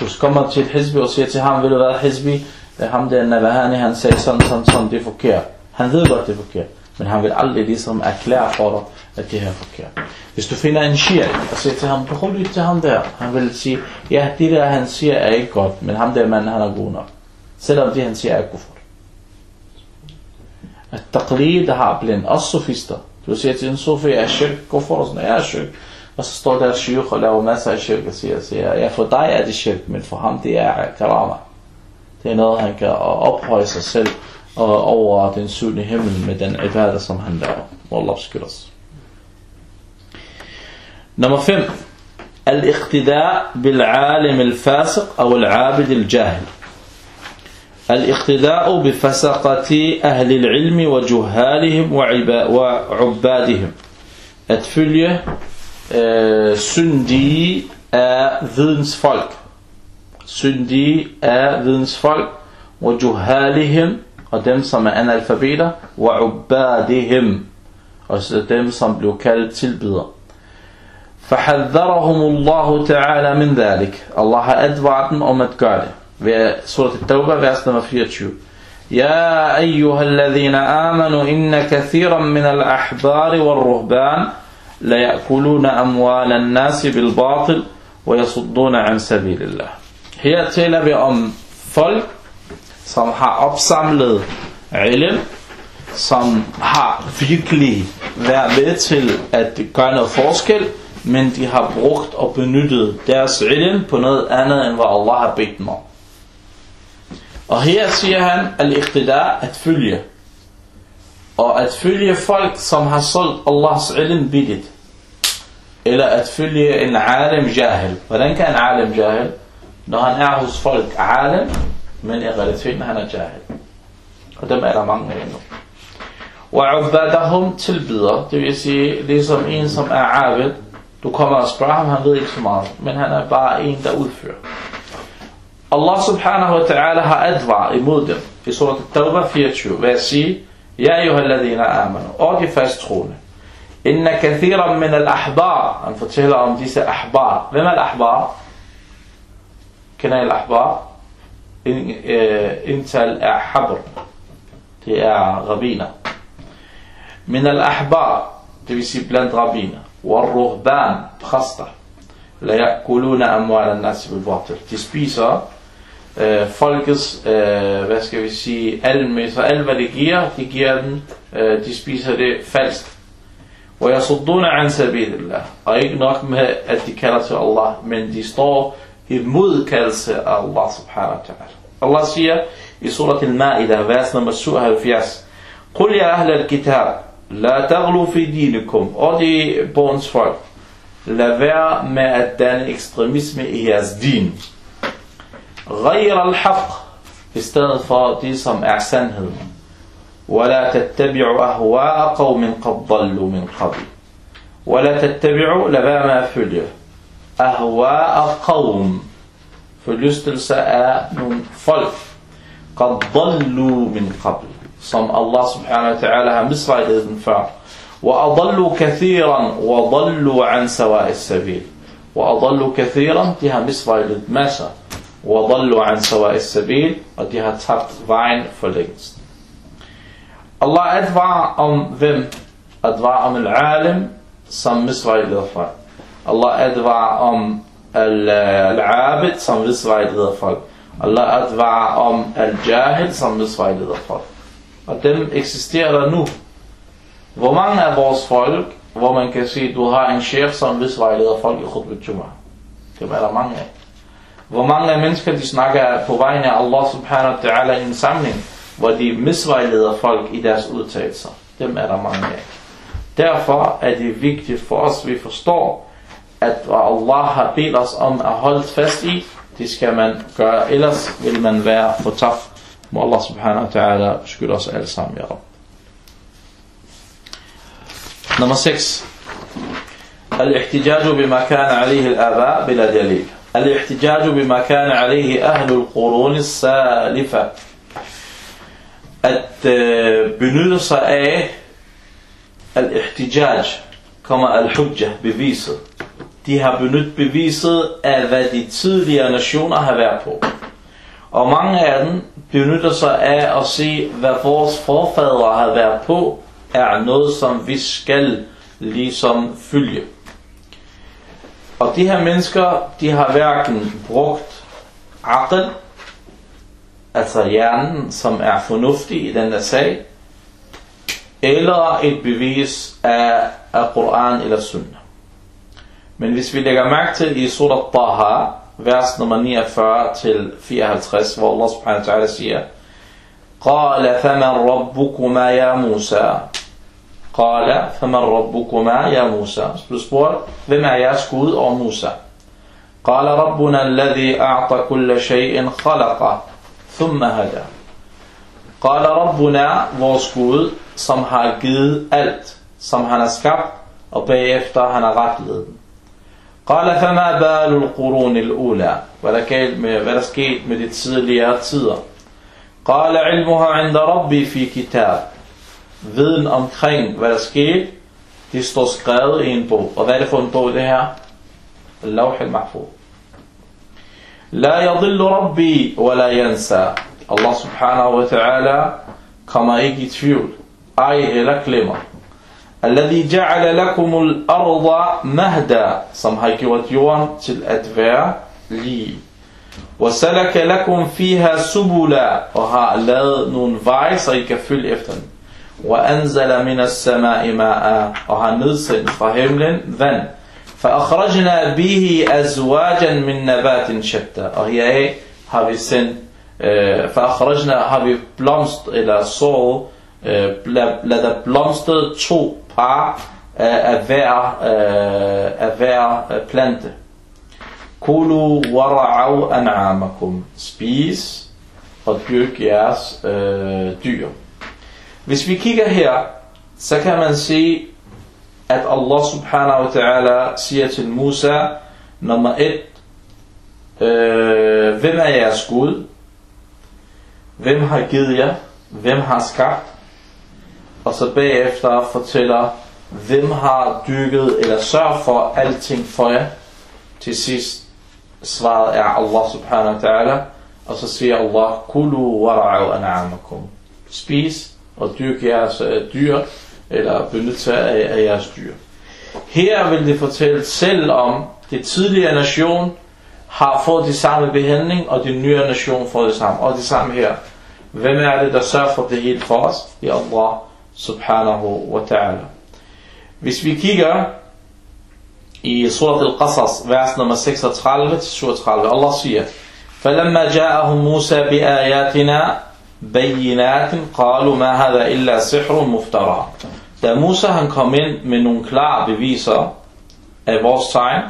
du kommer til et hizbi og siger til ham, vil du være hizbi? Eh, ham der Navahani, han sagde sådan, sådan, sådan, det er forkert. Han ved godt, det er forkert. Men han vil aldrig ligesom erklære for dig, at det her er forkert. Hvis du finder en shia og siger til ham, prøv lige til ham der. Han vil sige, ja, det der han siger er ikke godt, men ham der mand, han er god nok. Selvom det han siger er kufr. At taqlid har blandt os sofister. Du siger til en sufi, jeg er shirk, kuffer og sådan, jeg er shirk. Og så står der shirk og laver masser af shirk og siger, siger, ja for dig er det shirk, men for ham det er karama. Det er noget, han kan ophøje sig selv og over den syvende himmel med den ibadah, som han laver. Wallah beskytter. Nummer 5. Al-iqtida bil-alim al-fasiq og al-abid al-jahil. الاقتداء بفسقة أهل العلم وجهالهم وعبا- وعبادهم at følge øh, syndige af vidensfolk syndige af vidensfolk juhalihim og dem som er analfabeter ubadihim og så dem som blev kaldt tilbydere فحذرهم الله تعالى من ذلك Allah har advaret dem om at gøre det ved surat al-Tawbah vers nummer 24 يا أيها الذين آمنوا إن كثيرا من الأحبار والرهبان ليأكلون أموال الناس بالباطل ويصدون عن سبيل الله Her taler vi om folk, som har opsamlet ilm, som har virkelig været med til at gøre noget forskel, men de har brugt og benyttet deres ilm på noget andet, end hvad Allah har bedt dem om. Og her siger han, al-iqtida, at følge. Og at følge folk, som har solgt Allahs ilm billigt. Eller at følge en alim jahil. Hvordan kan en alim jahil? Når han er hos folk alim, men i realiteten han er jahil. Og dem er der mange af endnu. Og tilbyder, det vil sige, ligesom en som er abid, du kommer og spørger ham, han ved ikke så meget, men han er bare en, der udfører. Allah subhanahu wa ta'ala har advaret imod dem i surat al-Tawbah 24 ved at sige, Ja, ayyuhalladhina amanu, og de fasttroende. Inna kathiran min al-ahbar, han fortæller om disse ahbar. Hvem er al-ahbar? Kender I al-ahbar? In, øh, Intal er habr. Det er rabbiner. Min al-ahbar, det vil sige blandt rabbiner. Wal-ruhban, præster. La yakuluna amwal an-nas bil batil. De spiser øh, folkets, øh, hvad skal vi sige, alme, så alt hvad de giver, de giver dem, øh, de spiser det falsk. وَيَصُدُّونَ عَنْ سَبِيلِ اللَّهِ Og ikke nok med, at de kalder til Allah, men de står imod kaldelse af Allah subhanahu wa ta'ala. Allah siger i surat al-Ma'idah, vers nummer 77, قُلْ يَا أَهْلَ الْكِتَابِ لَا تَغْلُوا فِي دِينِكُمْ Og de borgens folk, lad være med at danne ekstremisme i jeres din. غير الحق er sandhed ولا تتبعوا أهواء قوم قد ضلوا من قبل ولا تتبعوا at følge أهواء قوم forlystelse af nogle folk قد ضلوا من قبل som Allah subhanahu wa ta'ala har misledet dem før وأضلوا كثيرا وضلوا عن سواء السبيل وأضلوا كثيرا de har misvejlet masser وضلوا عن سواء السبيل og de har tabt vejen for længst Allah advarer om hvem? Advarer om al-alim som misvejleder folk Allah advarer om al-abid som misvejleder folk Allah advarer om al-jahil som misvejleder folk og dem eksisterer der nu hvor mange af vores folk hvor man kan sige, du har en chef, som misvejleder folk i khutbet Jum'ah. Det er der mange af. Hvor mange af mennesker, de snakker på vegne af Allah subhanahu wa ta'ala i en samling, hvor de misvejleder folk i deres udtalelser. Dem er der mange af. Derfor er det vigtigt for os, at vi forstår, at hvad Allah har bedt os om at holde fast i, det skal man gøre, ellers vil man være på tab. Må Allah subhanahu wa ta'ala beskytte os alle sammen, ja Rab. Nummer 6. Al-ihtijaju bima kana alihi al-aba bila dalil. الاحتجاج بما كان عليه أهل القرون السالفة at øh, benytte sig af al-ihtijaj, kommer al-hujjah, beviset. De har benyttet beviset af, hvad de tidligere nationer har været på. Og mange af dem benytter sig af at se, hvad vores forfædre har været på, er noget, som vi skal ligesom følge. Og de her mennesker, de har hverken brugt aql, altså hjernen, som er fornuftig i den der sag, eller et bevis af, af Koran eller Sunnah. Men hvis vi lægger mærke til i surat Taha, vers nummer 49 til 54, hvor Allah subhanahu wa ta'ala siger, قال فمن ربكما يا موسى قال فمن ربكما يا موسى blev spurgt, hvem er jeres Gud og Musa? قال ربنا الذي أعطى كل شيء خلقه ثم هدى قال ربنا vores Gud, som har givet alt, som han har skabt, og bagefter han har retledet den. قال فما بال القرون الأولى hvad der, galt med, hvad der skete med de tidligere tider قال علمها عند ربي في كتاب viden omkring, hvad der skete, det står skrevet i en bog. Og hvad er det for en bog, det her? Lawh al-Mahfuz. La yadillu rabbi wa la yansa. Allah subhanahu wa ta'ala kommer ikke i tvivl. Ej eller glemmer. Alladhi ja'ala lakum al-arda mahda, som har gjort jorden til at være lige. وَسَلَكَ لَكُمْ فِيهَا سُبُلًا og har lavet nogle veje, så I kan følge efter den. وأنزل من السماء ماء. وهنزل فهمل ذن فأخرجنا به أزواجا من نبات شتى. وهي إيه؟ سن آه، فأخرجنا هابي بلومست إلى سو آه، لدى بلومست تو با أفاع بلانت كلوا ورعوا أنعامكم. سبيس ودوك ياس آه، ديور Hvis vi kigger her, så kan man se, at Allah subhanahu wa ta'ala siger til Musa, nummer et, øh, hvem er jeres Gud? Hvem har givet jer? Hvem har skabt? Og så bagefter fortæller, hvem har dykket eller sørget for alting for jer? Til sidst svaret er Allah subhanahu wa ta'ala, og så siger Allah, Kulu wara'u an'amakum. Spis og dyrke jeres øh, dyr, eller benytte sig af, af jeres dyr. Her vil det fortælle selv om det tidligere nation har fået det samme behandling, og det nye nation får det samme. Og det samme her. Hvem er det, der sørger for det hele for os? Det er Allah subhanahu wa ta'ala. Hvis vi kigger i surat al-Qasas, vers nummer 36-37, Allah siger, فَلَمَّا جَاءَهُمْ مُوسَى بِآيَاتِنَا بينات قالوا ما هذا إلا سحر مفترى Da Musa han kom ind med nogle klare beviser af vores tegn,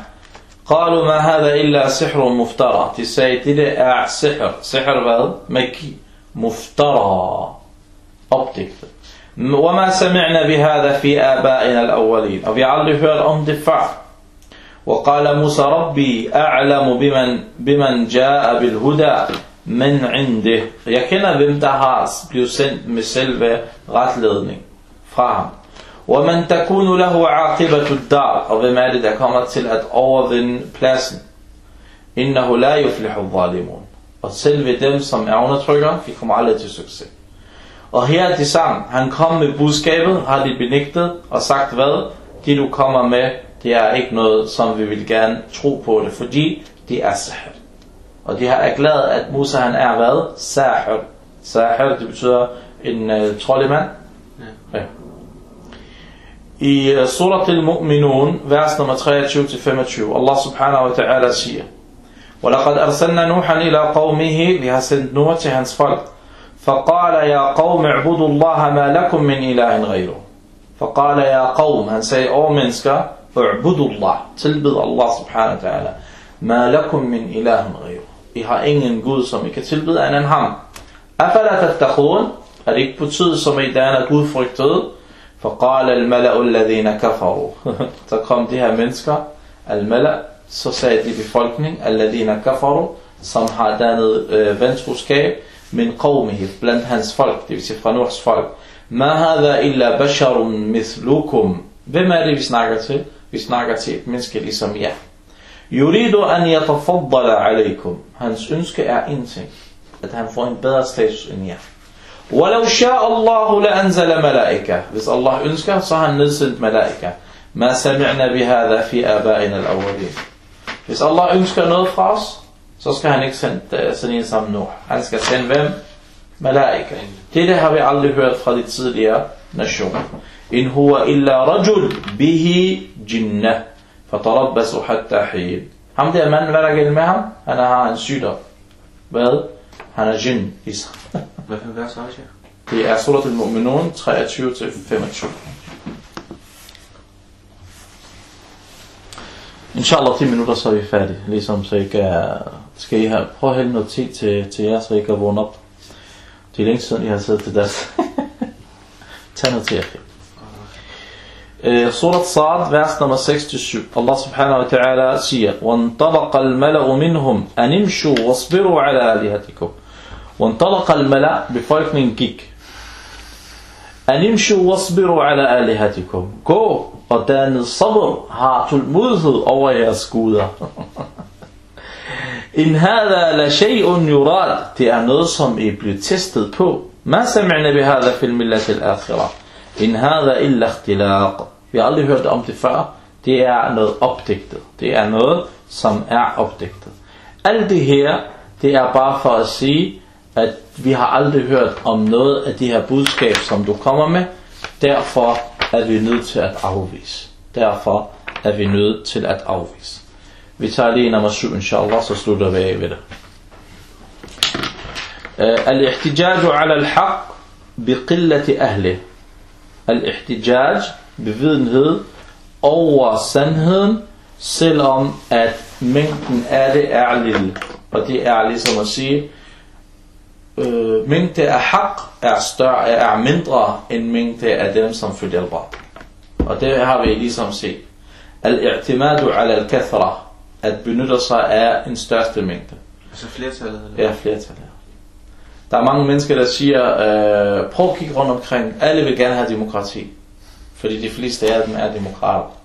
قالوا ما هذا إلا سحر مفترى De sagde, det er sihr. Sihr hvad? Magi. مفترى. Opdigtet. وما سمعنا بهذا في آبائنا الأولين Og vi har aldrig hørt om det før. وقال موسى ربي أعلم بمن, بمن جاء بالهدى men inde. Jeg kender hvem der har blevet sendt med selve retledning fra ham. وَمَنْ تَكُونُ لَهُ عَاقِبَةُ الدَّارِ Og hvem er det, der kommer til at overvinde pladsen? إِنَّهُ لَا يُفْلِحُ الظَّالِمُونَ Og selv ved dem, som er undertrykker, de kommer aldrig til succes. Og her er de sammen. Han kom med budskabet, har de benægtet og sagt hvad? Det du kommer med, det er ikke noget, som vi vil gerne tro på det, fordi det er sahir. Og de har erklæret, at Musa han er hvad? Sahir. Sahir, det betyder en uh, troldemand. Ja. I uh, surat al-Mu'minun, vers nummer 23-25, Allah subhanahu wa ta'ala siger, وَلَقَدْ أَرْسَلْنَا نُوحًا إِلَىٰ قَوْمِهِ Vi har sendt Noah til hans folk. فَقَالَ يَا قَوْمِ اعْبُدُوا اللَّهَ مَا لَكُمْ مِنْ إِلَهٍ غَيْرُهُ فَقَالَ يَا قَوْمِ Han sagde, åh mennesker, اعْبُدُوا اللَّهِ Tilbed Allah subhanahu wa ta'ala. مَا لَكُمْ مِنْ إِلَهٍ غَيْرُهُ I har ingen Gud, som I kan tilbede anden end ham. أَفَلَا تَتَّقُونَ Er det ikke på tid, som I der er gudfrygtet? فَقَالَ الْمَلَأُ الَّذِينَ كَفَرُوا Så kom de her mennesker, al-mala, så sagde de befolkning, alladina kafaru, som har dannet øh, ventroskab, min qawmihi, blandt hans folk, det vil sige fra Nuhs folk. Ma hadha illa basharun mithlukum. Hvem er det, vi snakker til? Vi snakker til et menneske ligesom jer. Yuridu an yatafaddala alaykum. Hans ønske er en ting, at han får en bedre status end jer. Sha'a Allahu la anzala malaika. Hvis Allah ønsker, så han nedsendt malaika. Ma sami'na bihadha fi aba'ina al-awwalin. Hvis Allah ønsker noget fra os, så skal han ikke sende, uh, sende en sammen nu. Han skal sende hvem? Malaika. Det har vi aldrig hørt fra de tidligere nationer. In huwa illa rajul bihi jinnah. Fatarabbasu hatta hin. Ham der mand, hvad der gælder med ham? Han har en sygdom. Hvad? Han er jinn i sig. Hvad for en vers har? Det er surat al-Mu'minun 23-25. Inshallah 10 minutter, så er vi færdige. Ligesom så ikke er... Skal I have, prøve at hælde noget tid til, til jer, så I kan vågne op. Det er længe siden, I har siddet til deres. Tag noget til jer. Surat Sa'ad, vers nummer 6-7. Allah subhanahu wa ta'ala siger, وَانْطَلَقَ الْمَلَأُ مِنْهُمْ أَنِ امْشُوا وَاصْبِرُوا عَلَى آلِهَتِكُمْ وَانْطَلَقَ الْمَلَأ Befolkningen gik. أَنِ امْشُوا وَاصْبِرُوا عَلى آلِهَتِكُمْ Gå og dannet sabr har tålmodighed over jeres guder. Hada la shay'un yurad. Det er noget, som I testet på. Sami'na bi hada fil millati al-akhirah. In hada illa ikhtilaq. Vi har aldrig hørt om det før. Det er noget opdigtet. Det er noget, som er opdigtet. Alt det her, det er bare for at sige, at vi har aldrig hørt om noget af de her budskab, som du kommer med. Derfor er vi nødt til at afvise. Derfor er vi nødt til at afvise. Vi tager lige nummer 7, inshallah, så slutter vi af ved det. الاحتجاج على الحق بقلة أهله الاحتجاج bevidenhed over sandheden, selvom at mængden af det er lille. Og det er ligesom at sige, øh, mængde af haq er større, er mindre end mængde af dem, som følger al Og det har vi ligesom set. Al-i'timadu ala al-kathra, at benytte sig af en største mængde. Altså flertallet? Eller? Ja, flertallet. Der er mange mennesker, der siger, øh, prøv at kigge rundt omkring. Alle vil gerne have demokrati Fordi de fleste af dem er demokrater.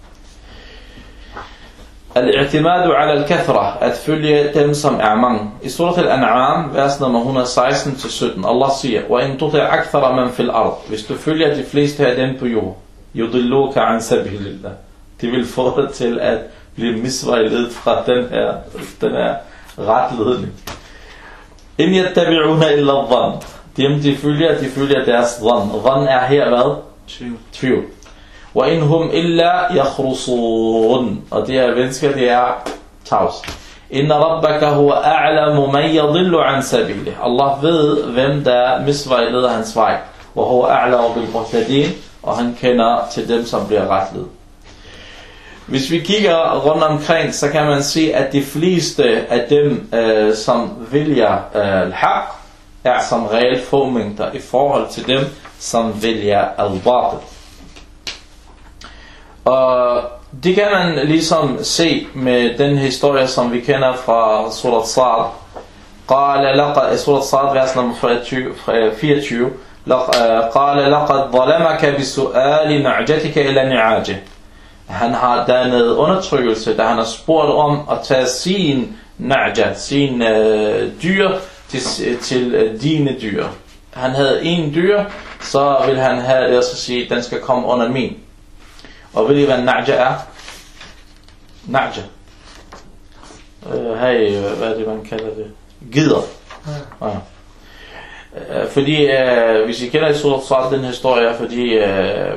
Al-i'timadu ala al-kathra, at følge dem, som er mange. I surat al-An'am, vers nummer 116-17, Allah siger, وَإِن تُطِعْ أَكْثَرَ مَنْ فِي الْأَرْض Hvis du følger de fleste af dem på jord, يُضِلُّوكَ عَنْ سَبِهِ لِلَّهِ Det vil få dig til at blive misvejledet fra den her, den her retledning. إِنْ يَتَّبِعُونَ إِلَّا الظَّنْ Dem de følger, de følger deres dhan. Dhan er her hvad? Tvivl. Tvivl. وَإِنْ هُمْ إِلَّا يَخْرُصُونَ Og det er mennesker, det er tavs. إِنَّ رَبَّكَ هُوَ أَعْلَمُ مَنْ يَضِلُّ عَنْ سَبِيلِهِ Allah ved, hvem der misvejleder hans vej. وَهُوَ أَعْلَمُ بِالْمُهْتَدِينَ Og han kender til dem, som bliver retledet. Hvis vi kigger rundt omkring, så kan man se, at de fleste af dem, øh, som vælger øh, al-haq, er som regel få mængder i forhold til dem, som vælger al-batil. Og det kan man ligesom se med den historie, som vi kender fra Surat Sa'ad. قال لقد سورة صاد vers nummer 24 لق- آه، قال لقد ظلمك بسؤال نعجتك إلى نعاجه han har dannet undertrykkelse, da han har spurgt om at tage sin na'ja, sin øh, dyr, til, til øh, dine dyr. Han havde en dyr, så vil han have det og så sige, den skal komme under min. Og ved I, hvad na'ja er? Na'ja. Øh, hey, hvad er det, man kalder det? Gider. Ja. Ja. Øh, Fordi, øh, hvis I kender i Surat Sad, den historie, fordi øh,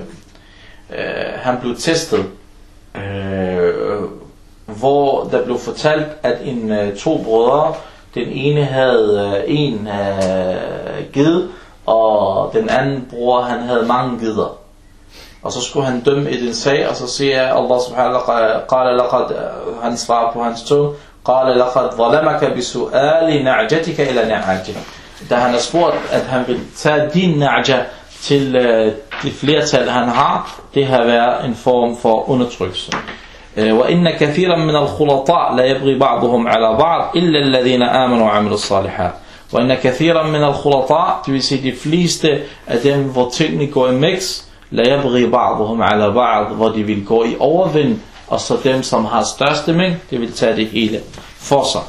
øh, han blev testet, øh, hvor der blev fortalt, at en øh, to brødre, den ene havde øh, en øh, ged, og den anden bror, han havde mange gider. Og så skulle han dømme i den sag, og så siger Allah subhanahu wa ta'ala, han svarer på hans tunge, قال لقد ظلمك بسؤال نعجتك إلى نعاجه. Da han har spurgt, at han vil tage din na'ja til øh, det flertal, han har, det har været en form for undertrykkelse. Øh, وإن كثيرا من الخلطاء لا يبغي بعضهم على بعض إلا الذين آمنوا وعملوا الصالحات وإن كثيرا من الخلطاء det vil sige de fleste af dem hvor tingene går i La yabri ba'dhum ala ba'd, hvor de vil gå i overvind, og så dem, som har største mængde, det vil tage det hele for sig.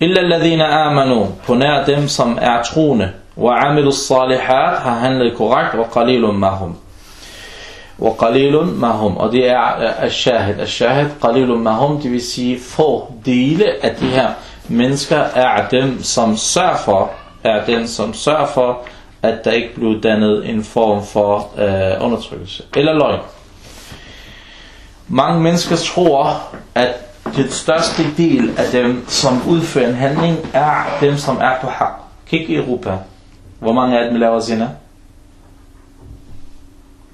Illa alladhina amanu, på nær dem, som er troende, wa amilu salihat, har handlet korrekt, og qalilum mahum. Og qalilun mahum, og det er øh, al-shahid. Al-shahid, qalilun mahum, det vil sige, få dele af de her mennesker er dem, som sørger for, er den, som sørger for, at der ikke blev dannet en form for øh, undertrykkelse eller løgn. Mange mennesker tror at den største del af dem som udfører en handling er dem som er på hak. Kig i Europa. Hvor mange af dem laver zina?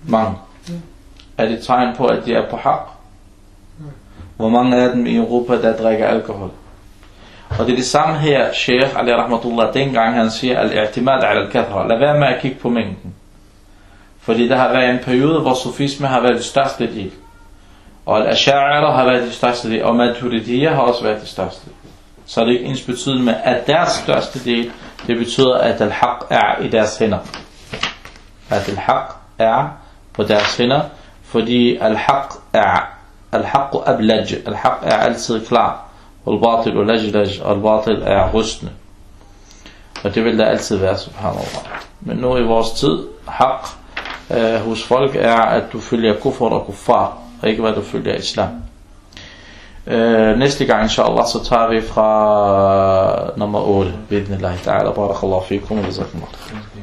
Mange. Er det tegn på, at de er på hak? Hvor mange af dem i Europa, der drikker alkohol? Og det er det samme her, Sheikh Ali Rahmatullah, dengang han siger, al-i'timad al-kathra, Lad være med at kigge på mængden. Fordi der har været en periode, hvor sofisme har været det største del. Og al-asha'ira har været det største del. Og maturidiyya har også været det største del. Så er det ikke ens betydende med, at deres største del, det betyder, at al-haq er i deres hænder. At al-haq er på deres hænder, fordi al-haq er al-haq ablaj, al-haq er altid klar, og al-batil og lajlaj, og al-batil er rystende. Og det vil der altid være, subhanallah. Men nu i vores tid, haq øh, hos folk er, at du følger kufr og kuffar, og ikke hvad du følger islam. Øh, næste gang, inshallah, så tager vi fra øh, nummer 8. Bidnillahi ta'ala. Barakallahu fikum. og jazakumullah.